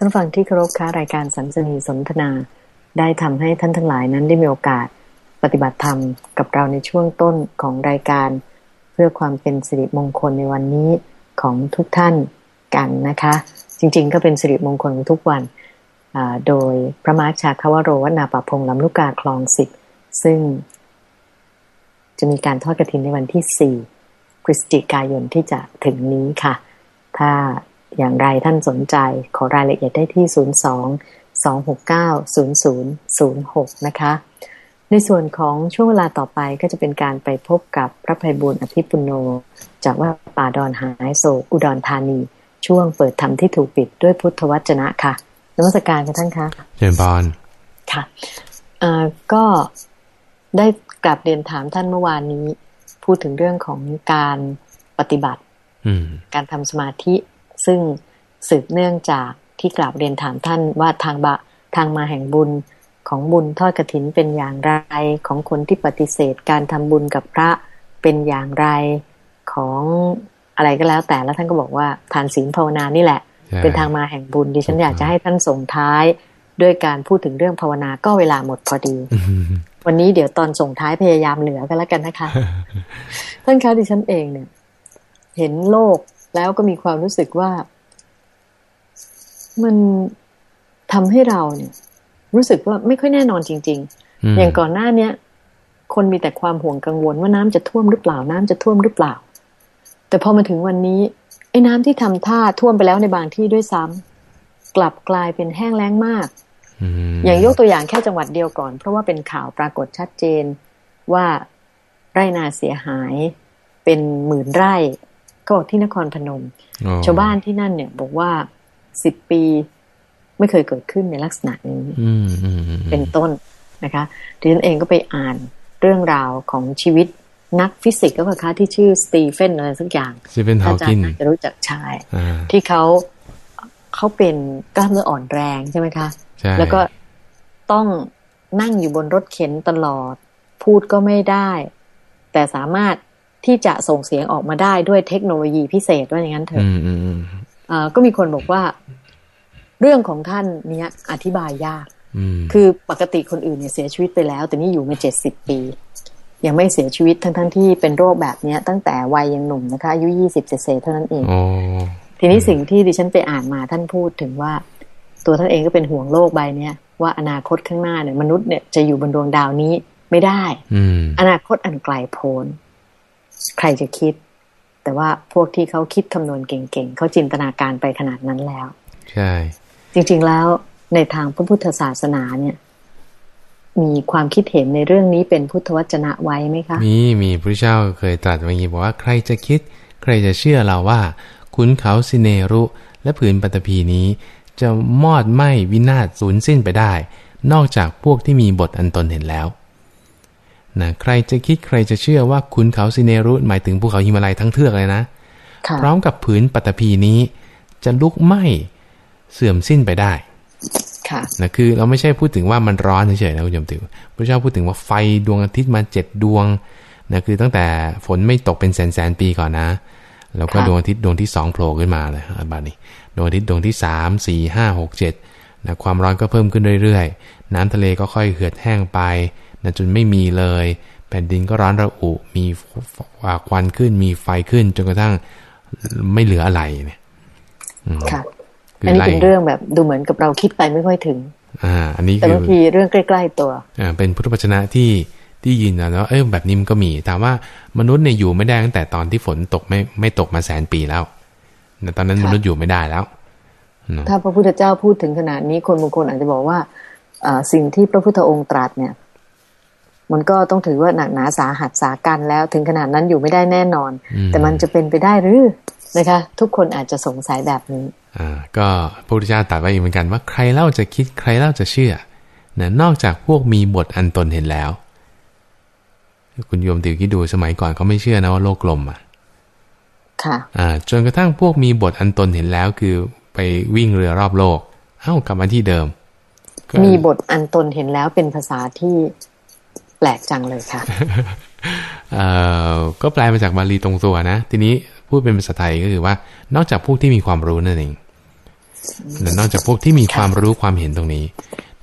ท่านฟังที่เคารพค้ารายการสัมสนีสนทนา ได้ทำให้ท่านทั้งหลายนั้นได้มีโอกาสปฏิบัติธรรมกับเราในช่วงต้นของรายการ เพื่อความเป็นสิริมงคลในวันนี้ของทุกท่านกันนะคะ จริงๆ ก็เป็นสิริมงคลทุกวันโดยพระมาร์ชาคาวโรวันาปะพงลำลูกกาคลองสิบซึ่ง จะมีการทอดกระถินในวันที่ 4 พฤศจิกายนที่จะถึงนี้ค่ะ ถ้า อย่างไรท่านสนใจขอรายละเอียดได้ที่ 02 269 0006 นะคะ ในส่วนของช่วงเวลาต่อไปก็จะเป็นการไปพบกับพระภัยบุญอภิปุโน จากว่าป่าดอนหายโศกอุดรธานี ช่วงเปิดธรรมที่ถูกปิดด้วยพุทธวจนะค่ะนมัสการกันท่านคะเจริญพรค่ะก็ได้กลับเรียนถามท่านเมื่อวานนี้ พูดถึงเรื่องของการปฏิบัติการทำสมาธิ ซึ่งสืบเนื่องจากที่กราบเรียนถามท่านว่าทางบะทางมาแห่งบุญของบุญทอดกระถินเป็นอย่างไรของคนที่ปฏิเสธการทำบุญกับพระเป็นอย่างไรของอะไรก็แล้วแต่แล้วท่านก็บอกว่าทานศีลภาวนานี่แหละ เป็นทางมาแห่งบุญดิฉันอยากจะให้ท่านส่งท้ายด้วยการพูดถึงเรื่องภาวนาก็เวลาหมดพอดี วันนี้เดี๋ยวตอนส่งท้ายพยายามเหลือกันแล้วกันนะคะ ท่านคะดิฉันเองเนี่ย เห็นโลก แล้วก็มีความรู้สึกว่า มันทำให้เราเนี่ย รู้สึกว่าไม่ค่อยแน่นอนจริง ๆ อย่างก่อนหน้าเนี้ยคนมีแต่ความห่วงกังวลว่าน้ำจะท่วมหรือเปล่า น้ำจะท่วมหรือเปล่า แต่พอมาถึงวันนี้ไอ้น้ำที่ทำท่าท่วมไปแล้วในบางที่ด้วยซ้ำกลับกลายเป็นแห้งแล้งมาก อย่างยกตัวอย่างแค่จังหวัดเดียวก่อน เพราะว่าเป็นข่าวปรากฏชัดเจนว่าไร่นาเสียหายเป็นหมื่นไร่ ก็ที่นครพนม ชาวบ้านที่นั่นเนี่ยบอกว่าสิบปีไม่เคยเกิดขึ้นในลักษณะนี้เป็นต้นนะคะดิฉันเองก็ไปอ่านเรื่องราวของชีวิตนักฟิสิกส์ก็คือที่ชื่อสตีเฟนอะไรสักอย่างสตีเฟนฮาวกินจะรู้จักชาย ที่เขาเขาเป็นกล้ามเนื้ออ่อนแรงใช่ไหมคะแล้วก็ต้องนั่งอยู่บนรถเข็นตลอด พูดก็ไม่ได้ แต่สามารถ ที่จะส่งเสียงออกมาได้ด้วยเทคโนโลยีพิเศษว่าอย่างนั้นเถอะก็มีคนบอกว่า เรื่องของท่านเนี้ยอธิบายยากคือปกติคนอื่นเนี่ยเสียชีวิตไปแล้ว แต่นี่อยู่มาเจ็ดสิบปี ยังไม่เสียชีวิตทั้งทั้งที่เป็นโรคแบบเนี้ย ตั้งแต่วัยยังหนุ่มนะคะอายุยี่สิบเศษเท่านั้นเองทีนี้สิ่งที่ดิฉันไปอ่านมาท่านพูดถึงว่า ตัวท่านเองก็เป็นห่วงโลกใบเนี้ยว่าอนาคตข้างหน้าเนี่ยมนุษย์เนี่ยจะอยู่บนดวงดาวนี้ไม่ได้ อนาคตอันไกลโพ้น ใครจะคิด แต่ว่าพวกที่เขาคิดคำนวณเก่งๆเขาจินตนาการไปขนาดนั้นแล้ว ใช่ จริง ๆแล้วในทางพระพุทธศาสนาเนี่ย มีความคิดเห็นในเรื่องนี้เป็นพุทธวจนะไว้ไหมคะ มีมีพระเจ้าเคยตรัสไว้อย่างบอกว่าใครจะคิด ใครจะเชื่อเราว่าขุนเขาสิเนรุ และผืนปฐพีนี้ จะมอดไหม้วินาศสูญสิ้นไปได้ นอกจากพวกที่มีบทอันตนเห็นแล้ว นะใครจะคิดใครจะเชื่อว่าคุณเขาซิเนรุหมายถึงภูเขาหิมาลัยทั้งเทือกเลยนะพร้อมกับผืนปัตภีนี้ จะลุกไหม้เสื่อมสิ้นไปได้ค่ะนะคือเราไม่ใช่พูดถึงว่ามันร้อนเฉยๆนะคุณยมติวพระเจ้าพูดถึงว่าไฟดวงอาทิตย์มาเจ็ดดวงนะคือตั้งแต่ฝนไม่ตกเป็นแสนแสนปีก่อนนะ แล้วก็ดวงอาทิตย์ดวงที่สองโผล่ขึ้นมาเลยบานี้ดวงอาทิตย์ดวงที่สามสี่ห้าหกเจ็ดนะความร้อนก็เพิ่มขึ้นเรื่อยๆ น้ำทะเลก็ค่อยเหือดแห้งไป นะจนไม่มีเลย แผ่นดินก็ร้อนระอุ มีควันขึ้น มีไฟขึ้น จนกระทั่งไม่เหลืออะไรเนี่ยค่ะอันนี้เป็นเรื่องแบบดูเหมือนกับเราคิดไปไม่ค่อยถึง อ่า อันนี้แต่บางทีเรื่องใกล้ ๆ ตัวอ่าเป็นพุทธวจนะที่ที่ยินนะแล้วเออแบบนี้มันก็มีถามว่ามนุษย์เนี่ยอยู่ไม่ได้ตั้งแต่ตอนที่ฝนตกไม่ไม่ตกมาแสนปีแล้วแต่ตอนนั้นมนุษย์อยู่ไม่ได้แล้ว ถ้าพระพุทธเจ้าพูดถึงขนาดนี้คนบางคนอาจจะบอกว่าสิ่งที่พระพุทธองค์ตรัสเนี่ย มันก็ต้องถือว่าหนักหนาสาหัสสากันแล้ว ถึงขนาดนั้นอยู่ไม่ได้แน่นอน แต่มันจะเป็นไปได้หรือนะคะ ทุกคนอาจจะสงสัยแบบนี้อ่าก็พระพุทธเจ้าตรัสไว้อีกเหมือนกันว่าใครเล่าจะคิดใครเล่าจะเชื่อนะนอกจากพวกมีบทอันตนเห็นแล้ว คุณโยมติวคิดดูสมัยก่อนเขาไม่เชื่อนะว่าโลกกลมอะค่ะอ่าจนกระทั่งพวกมีบทอันตนเห็นแล้วคือไปวิ่งเรือรอบโลก เอ้ากลับมาที่เดิม มีบทอันตนเห็นแล้วเป็นภาษาที่ แปลกจังเลยค่ะก็แปลมาจากบาลีตรงตัวนะ ทีนี้พูดเป็นภาษาไทยก็คือว่า นอกจากพวกที่มีความรู้นั่นเองนะนอกจากพวกที่มีความรู้ความเห็นตรงนี้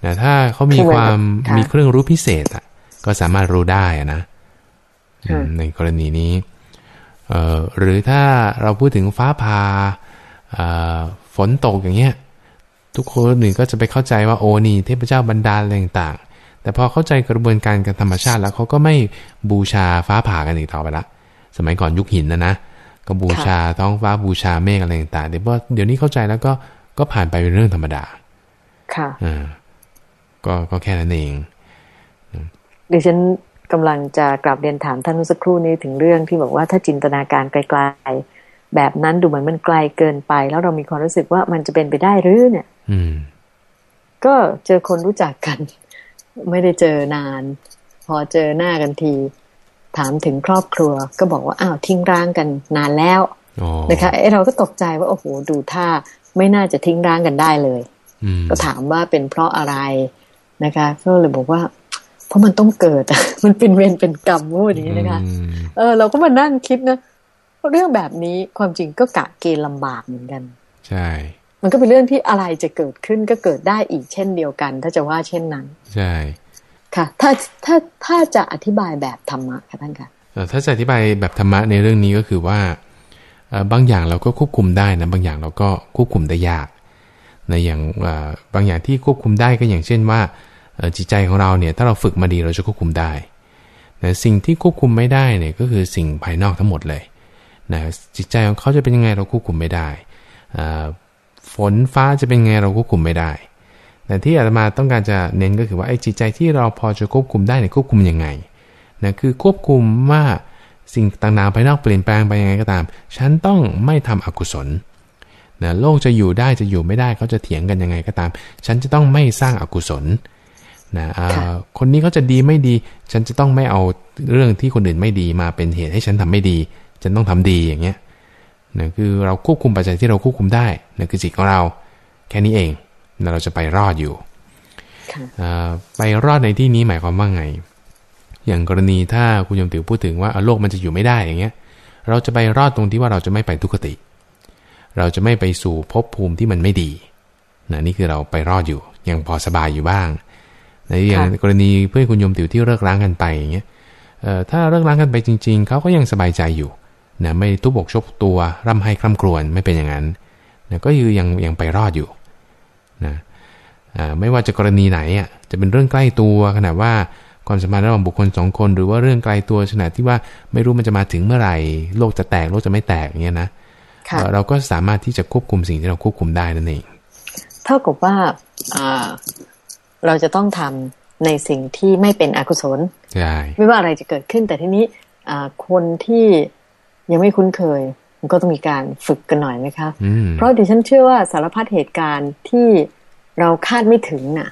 นะถ้าเขามีความมีเครื่องรู้พิเศษอะ ก็สามารถรู้ได้นะในกรณีนี้เอ่อหรือถ้าเราพูดถึงฟ้าผ่าฝนตกอย่างเงี้ย ทุกคนหนึ่งก็จะไปเข้าใจว่าโอ้นี่เทพเจ้าบรรดาอะไรต่างๆ แต่พอเข้าใจกระบวนการการธรรมชาติแล้วเขาก็ไม่บูชาฟ้าผ่ากันอีกต่อไปละ สมัยก่อนยุคหินนะนะ ก็บูชาท้องฟ้าบูชาเมฆอะไรต่างๆเดี๋ยวเดี๋ยวนี้เข้าใจแล้วก็ก็ผ่านไปเป็นเรื่องธรรมดา ค่ะอ่าก็ก็แค่นั้นเองดิฉันกำลังจะกลับเรียนถามท่านเมื่อสักครู่นี้ถึงเรื่องที่บอกว่าถ้าจินตนาการไกลๆแบบนั้นดูเหมือนมันไกลเกินไป แล้วเรามีความรู้สึกว่ามันจะเป็นไปได้หรือเนี่ย อืม ก็เจอคนรู้จักกัน ไม่ได้เจอนาน พอเจอหน้ากันที ถามถึงครอบครัว ก็บอกว่าอ้าวทิ้งร้างกันนานแล้วนะคะไอเราก็ตกใจว่าโอ้โหดูท่าไม่น่าจะทิ้งร้างกันได้เลยก็ถามว่าเป็นเพราะอะไรนะคะก็เลยบอกว่า เพราะมันต้องเกิดมันเป็นเวรเป็นกรรมพูดอย่างนี้นะคะเออเราก็มานั่งคิดนะเรื่องแบบนี้ความจริงก็กะเกณฑ์ลำบากเหมือนกัน ใช่ มันก็เป็นเรื่องที่อะไรจะเกิดขึ้นก็เกิดได้อีกเช่นเดียวกัน ถ้าจะว่าเช่นนั้น ใช่ค่ะ ถ้าถ้าถ้าจะอธิบายแบบธรรมะค่ะท่านค่ะถ้าจะอธิบายแบบธรรมะในเรื่องนี้ก็คือว่าบางอย่างเราก็ควบคุมได้นะบางอย่างเราก็ควบคุมได้ยากในอย่างบางอย่างที่ควบคุมได้ก็อย่างเช่นว่าจิตใจของเราเนี่ยถ้าเราฝึกมาดีเราจะควบคุมได้แต่สิ่งที่ควบคุมไม่ได้เนี่ยก็คือสิ่งภายนอกทั้งหมดเลยนะจิตใจของเขาจะเป็นยังไงเราควบคุมไม่ได้ ฝนฟ้าจะเป็นยังไงเราควบคุมไม่ได้ แต่ที่อาตมาต้องการจะเน้นก็คือว่าไอ้จิตใจที่เราพอจะควบคุมได้เนี่ยควบคุมยังไงนะคือควบคุมว่าสิ่งต่างๆภายนอกเปลี่ยนแปลงไปยังไงก็ตาม ฉันต้องไม่ทำอกุศลนะโลกจะอยู่ได้จะอยู่ไม่ได้เขาจะเถียงกันยังไงก็ตาม ฉันจะต้องไม่สร้างอากุศลนะคนนี้เขาจะดีไม่ดี ฉันจะต้องไม่เอาเรื่องที่คนอื่นไม่ดีมาเป็นเหตุให้ฉันทำไม่ดี ฉันต้องทำดีอย่างเงี้ย นะคือเราควบคุมปัจจัยที่เราควบคุมได้นะคือจิตของเรา แค่นี้เองนะเราจะไปรอดอยู่ไปรอดในที่นี้หมายความว่าไง อย่างกรณีถ้าคุณยมติวพูดถึงว่าโลกมันจะอยู่ไม่ได้อย่างเงี้ย เราจะไปรอดตรงที่ว่าเราจะไม่ไปทุกขติ เราจะไม่ไปสู่ภพภูมิที่มันไม่ดีนะนี่คือเราไปรอดอยู่ ยังพอสบายอยู่บ้างในอย่างกรณีเพื่อนคุณโยมติ๋วที่เลิกร้างกันไปอย่างเงี้ยถ้าเลิกร้างกันไปจริง ๆเขาก็ยังสบายใจอยู่ นะไม่ทุบอกชกตัวร่ำให้คร่ำครวญไม่เป็นอย่างนั้นนะก็คือยังยังไปรอดอยู่นะไม่ว่าจะกรณีไหนอะจะเป็นเรื่องใกล้ตัวขนาดว่าความสัมพันธ์ระหว่างบุคคลสองคน หรือว่าเรื่องไกลตัวขนาดที่ว่าไม่รู้มันจะมาถึงเมื่อไหร่ โลกจะแตกโลกจะไม่แตกเงี้ยนะเราก็สามารถที่จะควบคุมสิ่งที่เราควบคุมได้นั่นเองเท่ากับว่าเราจะต้องทำในสิ่งที่ไม่เป็นอกุศลใช่ไม่ว่าอะไรจะเกิดขึ้นแต่ทีนี้คนที่ ยังไม่คุ้นเคย มันก็ต้องมีการฝึกกันหน่อยไหมคะเพราะดิฉันเชื่อว่าสารพัดเหตุการณ์ที่เราคาดไม่ถึงน่ะ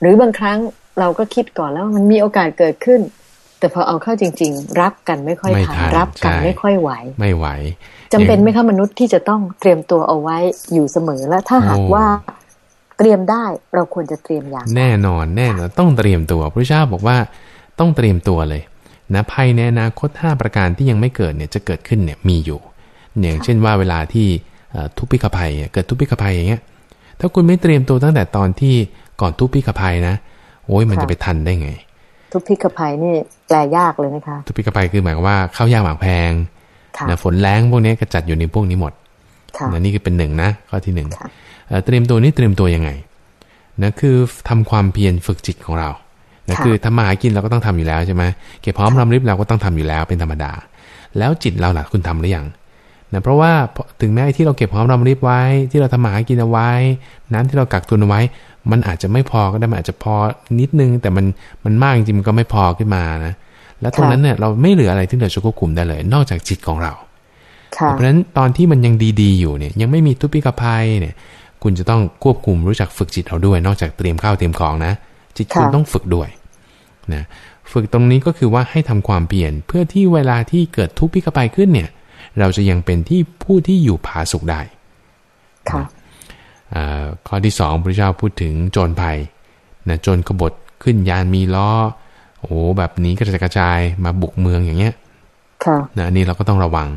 หรือบางครั้งเราก็คิดก่อนแล้วมันมีโอกาสเกิดขึ้น แต่พอเอาเข้าจริง ๆ รับกันไม่ค่อยทันรับกันไม่ค่อยไหว ไม่ไหวจำเป็นไหมคะมนุษย์ที่จะต้องเตรียมตัวเอาไว้อยู่เสมอและถ้าหากว่าเตรียมได้เราควรจะเตรียมอย่าง แน่นอนแน่นอนต้องเตรียมตัวพระเจ้าบอกว่าต้องเตรียมตัวเลย นะภัยในอนาคต 5 ประการที่ยังไม่เกิดเนี่ยจะเกิดขึ้นเนี่ยมีอยู่ อย่างเช่นว่าเวลาที่ทุพพิขภัยเกิดทุพพิขภัยอย่างเงี้ยถ้าคุณไม่เตรียมตัวตั้งแต่ตอนที่ก่อนทุพพิขภัยนะโอ้ยมันจะไปทันได้ไง ทุพพิขภัยนี่แปลยากเลยนะคะ ทุพพิขภัยคือหมายว่าข้าวยากหมากแพงนะฝนแรงพวกนี้ก็จัดอยู่ในพวกนี้หมดนะนี่คือเป็นหนึ่งนะข้อที่หนึ่งเตรียมตัวนี้เตรียมตัวยังไงนะคือทำความเพียรฝึกจิตของเรา นะคือทำมาหากินเราก็ต้องทำอยู่แล้วใช่ไหมเก็บพร้อมรำริบเราก็ต้องทำอยู่แล้วเป็นธรรมดา แล้วจิตเราล่ะคุณทำหรือยังนะเพราะว่าถึงแม้ที่เราเก็บพร้อมรำริบไว้ ที่เราทำมาหากินเอาไว้ น้ำที่เรากักตุนเอาไว้ มันอาจจะไม่พอก็ได้มันอาจจะพอนิดนึง แต่มันมันมากจริงๆมันก็ไม่พอขึ้นมานะแล้วตรงนั้นเนี่ยเราไม่เหลืออะไรที่เราจะควบคุมได้เลย นอกจากจิตของเราเพราะฉะนั้นตอนที่มันยังดีๆอยู่เนี่ยยังไม่มีทุพพิกภัยเนี่ย คุณจะต้องควบคุมรู้จักฝึกจิตเราด้วย นอกจากเตรียมข้าวเตรียมของนะ จิตคุณต้องฝึกด้วยนะฝึกตรงนี้ก็คือว่าให้ทำความเปลี่ยนเพื่อที่เวลาที่เกิดทุกข์พิกภัยขึ้นเนี่ย เราจะยังเป็นที่ผู้ที่อยู่ผาสุขได้ค่ะข้อที่สองพระเจ้าพูดถึงโจรภัยนะโจรกบฏขึ้นยานมีล้อโอ้แบบนี้ก็จะกระจายมาบุกเมืองอย่างเงี้ยค่ะนะอันนี้เราก็ต้องระวัง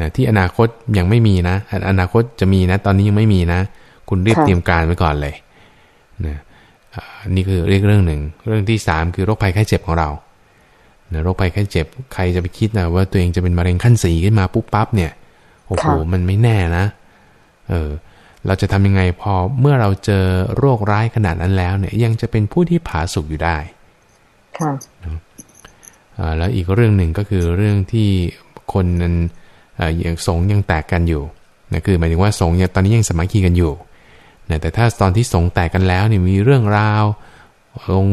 นะที่อนาคตยังไม่มีนะ อนาคตจะมีนะ ตอนนี้ยังไม่มีนะ คุณรีบเตรียมการไว้ก่อนเลยนะ นี่คือเรียกเรื่องหนึ่ง เรื่องที่สามคือโรคภัยไข้เจ็บของเรานะโรคภัยไข้เจ็บใครจะไปคิดนะว่าตัวเองจะเป็นมะเร็งขั้นสีขึ้นมาปุ๊บปั๊บเนี่ยโอ้โหมันไม่แน่นะ เออ เราจะทำยังไงพอเมื่อเราเจอโรคร้ายขนาดนั้นแล้ว เนี่ย ยังจะเป็นผู้ที่ผาสุกอยู่ได้ ค่ะแล้วอีกเรื่องหนึ่งก็คือเรื่องที่คนนั้นอย่างสงยังแตกกันอยู่นะคือหมายถึงว่าสงยังตอนนี้ยังสมัคคีกันอยู่ นะแต่ถ้าตอนที่สงแตกกันแล้วเนี่ยมีเรื่องราวลง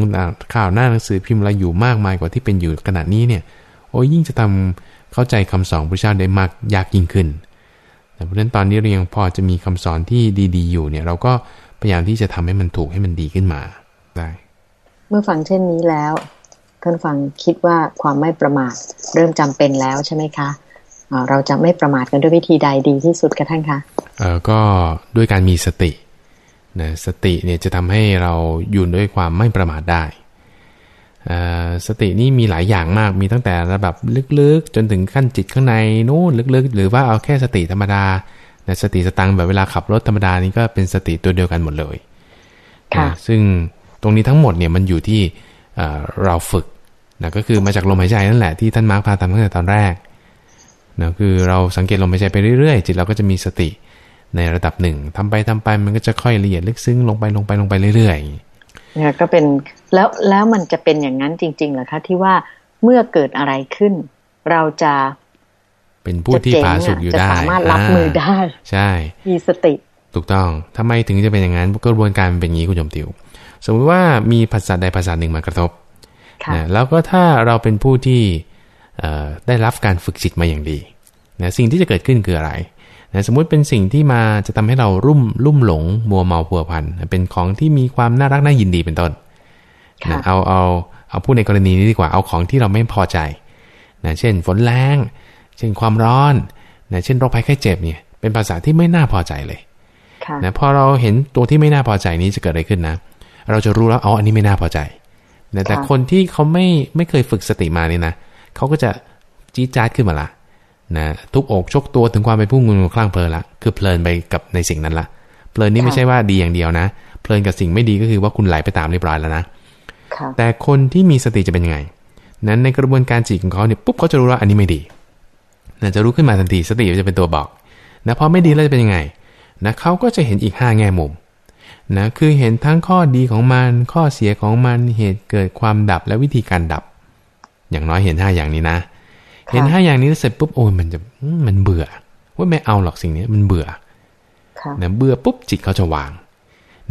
ข่าวหน้าหนังสือพิมพ์อะไรอยู่มากมายกว่าที่เป็นอยู่ขนาดนี้เนี่ยโอ้ยิ่งจะทำเข้าใจคำสอนพระเจ้าได้มากยากยิ่งขึ้นเพราะฉะนั้นตอนนี้เรายังพอจะมีคำสอนที่ดีๆอยู่เนี่ย เราก็พยายามที่จะทำให้มันถูกให้มันดีขึ้นมาได้ เมื่อฟังเช่นนี้แล้วท่านฟังคิดว่าความไม่ประมาทเริ่มจำเป็นแล้วใช่ไหมคะเราจะไม่ประมาทกันด้วยวิธีใดดีที่สุดคะท่านคะเออก็ด้วยการมีสติ นะสติเนี่ยจะทำให้เราอยู่ด้วยความไม่ประมาทได้สตินี่มีหลายอย่างมากมีตั้งแต่ระดับลึกๆ จนถึงขั้นจิตข้างในนู้นลึกๆ หรือว่าเอาแค่สติธรรมดาแต่สติสตังแบบเวลาขับรถธรรมดานี่ก็เป็นสติตัวเดียวกันหมดเลยค่ะซึ่งตรงนี้ทั้งหมดเนี่ยมันอยู่ที่เราฝึกนะก็คือมาจากลมหายใจนั่นแหละที่ท่านมาร์คพาทำตั้งแต่ตอนแรกนะคือเราสังเกตลมหายใจไปเรื่อยๆ จิตเราก็จะมีสติ ในระดับหนึ่งทำไปทำไปมันก็จะค่อยละเอียดลึกซึ้งลงไปลงไปลงไปเรื่อยๆเนี่ยก็เป็นแล้วแล้วมันจะเป็นอย่างนั้นจริงๆเหรอคะที่ว่าเมื่อเกิดอะไรขึ้น เราจะเป็นผู้ที่ผาสุกอยู่ได้จะสามารถรับมือได้ ใช่ มีสติ ถูกต้องทำไมถึงจะเป็นอย่างนั้นกระบวนการเป็นอย่างนี้คุณจมติว สมมติว่ามีภาษาใดภาษาหนึ่งมากระทบนะแล้วก็ถ้าเราเป็นผู้ที่ได้รับการฝึกจิตมาอย่างดีนะสิ่งที่จะเกิดขึ้นคืออะไร นะสมมุติเป็นสิ่งที่มาจะทำให้เรารุ่มรุ่มหลงมัวเมาพัวพันเป็นของที่มีความน่ารักน่ายินดีเป็นต้นนะเอาเอาเอาพูดในกรณีนี้ดีกว่าเอาของที่เราไม่พอใจนะเช่นฝนแรงเช่นความร้อนนะเช่นโรคภัยไข้เจ็บเนี่ย เป็นภาษาที่ไม่น่าพอใจเลยนะพอเราเห็นตัวที่ไม่น่าพอใจนี้จะเกิดอะไรขึ้นนะ เราจะรู้แล้วอ๋ออันนี้ไม่น่าพอใจนะแต่คนที่เขาไม่ไม่เคยฝึกสติมาเนี่ยนะเขาก็จะจี๊ดจ๊าดขึ้นมาละ นะทุบอกชกตัวถึงความเป็นผู้งุนคลั่งเพลินละคือเพลินไปกับในสิ่งนั้นละเพลินนี่ไม่ใช่ว่าดีอย่างเดียวนะ เพลินกับสิ่งไม่ดีก็คือว่าคุณไหลไปตามเรียบร้อยแล้วนะแต่คนที่มีสติจะเป็นยังไง นั้นในกระบวนการจิตของเขาเนี่ยปุ๊บเขาจะรู้ว่าอันนี้ไม่ดีนะจะรู้ขึ้นมาทันทีสติจะเป็นตัวบอกนะพอไม่ดีแล้วจะเป็นยังไงนะเขาก็จะเห็นอีกห้าแง่มุมนะคือเห็นทั้งข้อดีของมัน ข้อเสียของมันเหตุเกิดความดับและวิธีการดับ อย่างน้อยเห็นห้าอย่างนี้นะ เห็นห้าอย่างนี้เสร็จปุ๊บโอ้ยมันจะมันเบื่อ ว่าไม่เอาหรอกสิ่งนี้มันเบื่อนะเบื่อปุ๊บจิตเขาจะวาง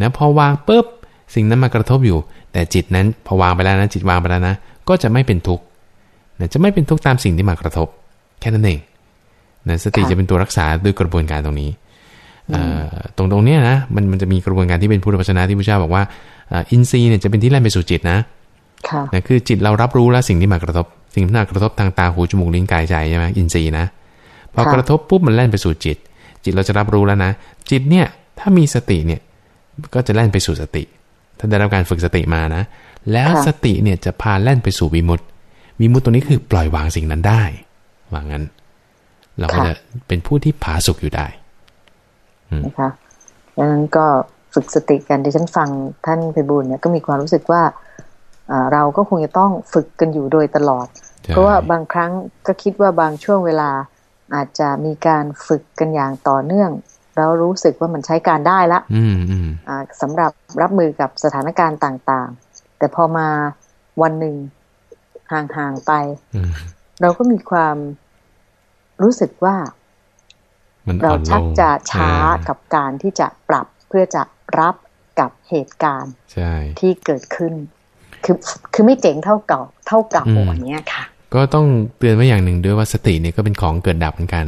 นะพอวางปุ๊บสิ่งนั้นมากระทบอยู่ แต่จิตนั้นพอวางไปแล้วนะจิตวางไปแล้วนะ ก็จะไม่เป็นทุกข์นะจะไม่เป็นทุกข์ตามสิ่งที่มากระทบ แค่นั้นเองนะสติจะเป็นตัวรักษาด้วยกระบวนการตรงนี้ตรงตรงนี้นะมันมันจะมีกระบวนการที่เป็นพุทธวจนะที่พระเจ้าบอกว่าอินทรีย์เนี่ยจะเป็นที่แล่นไปสู่จิตนะ นะคือจิตเรารับรู้แล้วสิ่งที่มากระทบ สิ่งที่มากระทบทางตาหูจมูกลิ้นกายใจใช่ไหมอินทรีย์นะพอกระทบปุ๊บมันแล่นไปสู่จิต จิตเราจะรับรู้แล้วนะ จิตเนี่ยถ้ามีสติเนี่ยก็จะแล่นไปสู่สติถ้าได้รับการฝึกสติมานะ แล้วสติเนี่ยจะพาแล่นไปสู่วิมุตติวิมุตติตัวนี้คือปล่อยวางสิ่งนั้นได้ว่างั้น เราก็จะเป็นผู้ที่ผาสุกอยู่ได้นะคะดังนั้นก็ฝึกสติกันที่ฉันฟังท่านไปบุญเนี่ยก็มีความรู้สึกว่า เราก็คงจะต้องฝึกกันอยู่โดยตลอด เพราะว่าบางครั้งก็คิดว่าบางช่วงเวลาอาจจะมีการฝึกกันอย่างต่อเนื่อง เรารู้สึกว่ามันใช้การได้ละสำหรับรับมือกับสถานการณ์ต่าง ๆ แต่พอมาวันหนึ่งห่างๆไป เราก็มีความรู้สึกว่าเราชักจะช้ากับการที่จะปรับเพื่อจะรับกับเหตุการณ์ที่เกิดขึ้น คือคือไม่เจ๋งเท่าเก่าเท่าเก่าอย่างเนี้ยค่ะ ก็ต้องเตือนไว้อย่างหนึ่งด้วยว่าสติเนี่ยก็เป็นของเกิดดับเหมือนกัน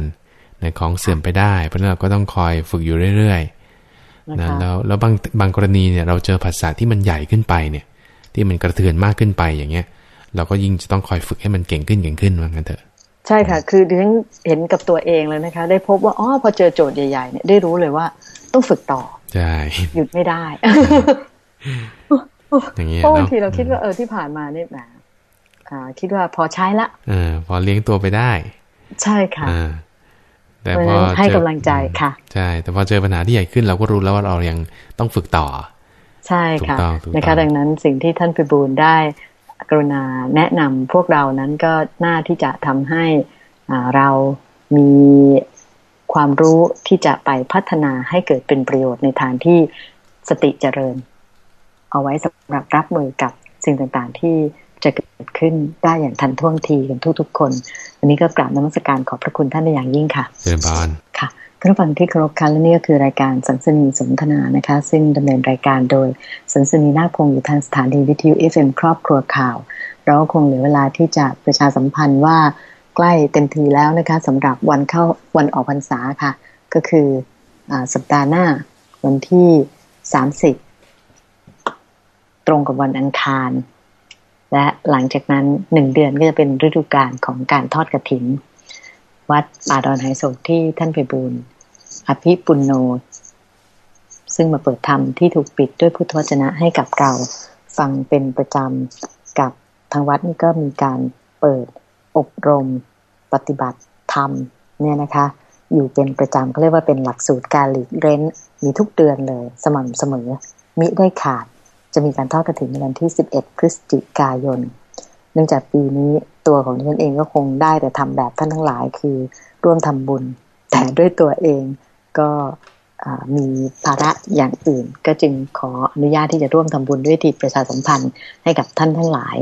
ในของเสื่อมไปได้ เพราะนั้นเราก็ต้องคอยฝึกอยู่เรื่อยๆนะแล้วแล้วบางบางกรณีเนี่ยเราเจอภาษาที่มันใหญ่ขึ้นไปเนี่ย ที่มันกระเทือนมากขึ้นไปอย่างเงี้ย เราก็ยิ่งจะต้องคอยฝึกให้มันเก่งขึ้นเก่งขึ้นว่างั้นเถอะใช่ค่ะ คือดิฉันเห็นกับตัวเองเลยนะคะ ได้พบว่าอ๋อพอเจอโจทย์ใหญ่ๆเนี่ยได้รู้เลยว่า ต้องฝึกต่อใช่หยุดไม่ได้ อย่างเงี้ยเพราะบางทีเราคิดว่าเออที่ผ่านมาเนี่ยแบบคิดว่าพอใช้ละเออ พอเลี้ยงตัวไปได้ ใช่ค่ะแต่พอให้กำลังใจค่ะ ใช่ แต่พอเจอปัญหาที่ใหญ่ขึ้นเราก็รู้แล้วว่าเรายังต้องฝึกต่อ ใช่ค่ะนะคะดังนั้นสิ่งที่ท่านพิบูลได้กรุณาแนะนำพวกเรานั้นก็น่าที่จะทำให้เรามีความรู้ที่จะไปพัฒนาให้เกิดเป็นประโยชน์ในทางที่สติเจริญ เอาไว้สำหรับรับมือกับสิ่งต่างๆ ที่จะเกิดขึ้นได้อย่างทันท่วงทีกันทุกๆ คน วันนี้ก็กราบนมัสการขอบพระคุณท่านในอย่างยิ่งค่ะเชิญบานค่ะคุณผู้ฟังที่เคารพคันและนี่ก็คือรายการสันสนีสนทนานะคะ ซึ่งดำเนินรายการโดยสันสนีนาคพงศ์อยู่ทางสถานีวิทยุเอฟเอ็มครอบครัวข่าว เราคงเหลือเวลาที่จะประชาสัมพันธ์ว่าใกล้เต็มทีแล้วนะคะสำหรับวันเข้าวันออกพรรษาค่ะ ก็คืออสัปดาห์หน้าวันที่สามสิบ ตรงกับวันอังคาร และหลังจากนั้นหนึ่งเดือนก็จะเป็นฤดูกาลของการทอดกระถิน วัดป่าดอนไฮโศกที่ท่านเพบูลอภิปุณโน ซึ่งมาเปิดธรรมที่ถูกปิดด้วยพุทธวจนะให้กับเราฟังเป็นประจำกับทางวัดนี่ก็มีการเปิดอบรม ปฏิบัติธรรมเนี่ยนะคะ อยู่เป็นประจำเขาเรียกว่าเป็นหลักสูตรการหลีกเร้นมีทุกเดือนเลย สม่ำเสมอมิได้ขาด จะมีการทอดกระถิ่นในวันที่ 11 พฤศจิกายน เนื่องจากปีนี้ตัวของท่านเองก็คงได้แต่ทำแบบท่านทั้งหลายคือร่วมทำบุญ แต่ด้วยตัวเองก็มีภาระอย่างอื่น ก็จึงขออนุญาตที่จะร่วมทำบุญด้วยทีประชาสัมพันธ์ให้กับท่านทั้งหลาย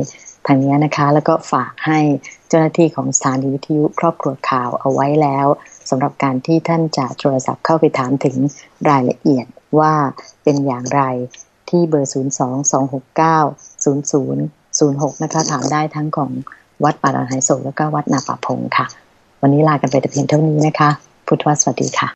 ทางนี้นะคะ แล้วก็ฝากให้เจ้าหน้าที่ของสถานีวิทยุครอบครัวข่าวเอาไว้แล้วสำหรับการที่ท่านจะโทรศัพท์เข้าไปถามถึงรายละเอียดว่าเป็นอย่างไร ที่เบอร์ 022690006 นะคะ ถามได้ทั้งของวัดป่าดอนไฮโศแล้วก็วัดนาป่าพงค่ะ วันนี้ลากันไปแต่เพียงเท่านี้นะคะ พุทธวสวัสดีค่ะ